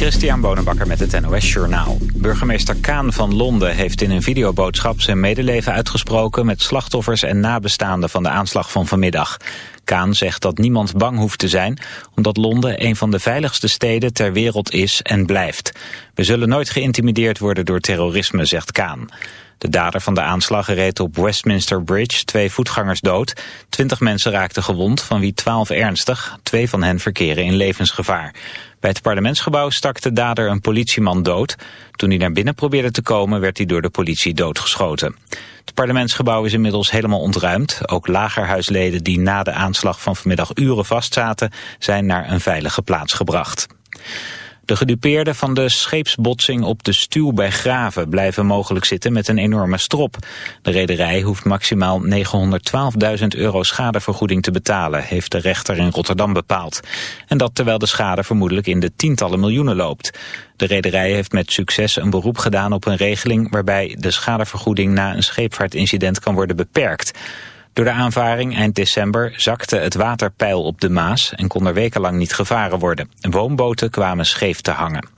Christian Bonenbakker met het NOS Journaal. Burgemeester Kaan van Londen heeft in een videoboodschap zijn medeleven uitgesproken... met slachtoffers en nabestaanden van de aanslag van vanmiddag. Kaan zegt dat niemand bang hoeft te zijn... omdat Londen een van de veiligste steden ter wereld is en blijft. We zullen nooit geïntimideerd worden door terrorisme, zegt Kaan. De dader van de aanslag reed op Westminster Bridge twee voetgangers dood. Twintig mensen raakten gewond, van wie twaalf ernstig. Twee van hen verkeren in levensgevaar. Bij het parlementsgebouw stak de dader een politieman dood. Toen hij naar binnen probeerde te komen werd hij door de politie doodgeschoten. Het parlementsgebouw is inmiddels helemaal ontruimd. Ook lagerhuisleden die na de aanslag van vanmiddag uren vastzaten zijn naar een veilige plaats gebracht. De gedupeerden van de scheepsbotsing op de Stuw bij Graven blijven mogelijk zitten met een enorme strop. De rederij hoeft maximaal 912.000 euro schadevergoeding te betalen, heeft de rechter in Rotterdam bepaald. En dat terwijl de schade vermoedelijk in de tientallen miljoenen loopt. De rederij heeft met succes een beroep gedaan op een regeling waarbij de schadevergoeding na een scheepvaartincident kan worden beperkt. Door de aanvaring eind december zakte het waterpeil op de Maas en kon er wekenlang niet gevaren worden. Woonboten kwamen scheef te hangen.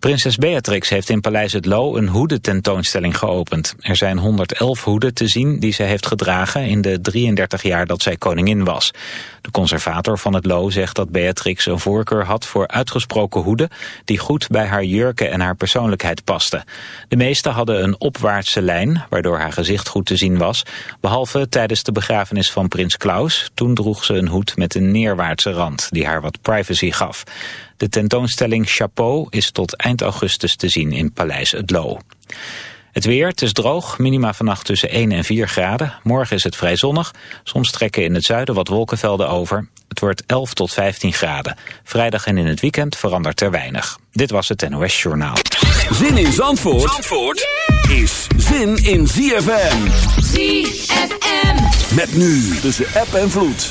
Prinses Beatrix heeft in Paleis het Loo een hoedententoonstelling geopend. Er zijn 111 hoeden te zien die ze heeft gedragen in de 33 jaar dat zij koningin was. De conservator van het Loo zegt dat Beatrix een voorkeur had voor uitgesproken hoeden die goed bij haar jurken en haar persoonlijkheid pasten. De meeste hadden een opwaartse lijn, waardoor haar gezicht goed te zien was, behalve tijdens de begrafenis van prins Klaus. Toen droeg ze een hoed met een neerwaartse rand die haar wat privacy gaf. De tentoonstelling Chapeau is tot eind augustus te zien in Paleis Het Loo. Het weer, het is droog, minima vannacht tussen 1 en 4 graden. Morgen is het vrij zonnig, soms trekken in het zuiden wat wolkenvelden over. Het wordt 11 tot 15 graden. Vrijdag en in het weekend verandert er weinig. Dit was het NOS Journaal. Zin in Zandvoort, Zandvoort is zin in ZFM. ZFM. Met nu tussen app en vloed.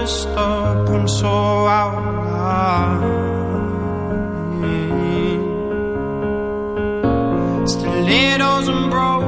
messed up and so out of line. Stilettos and broken.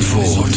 Zandvoort.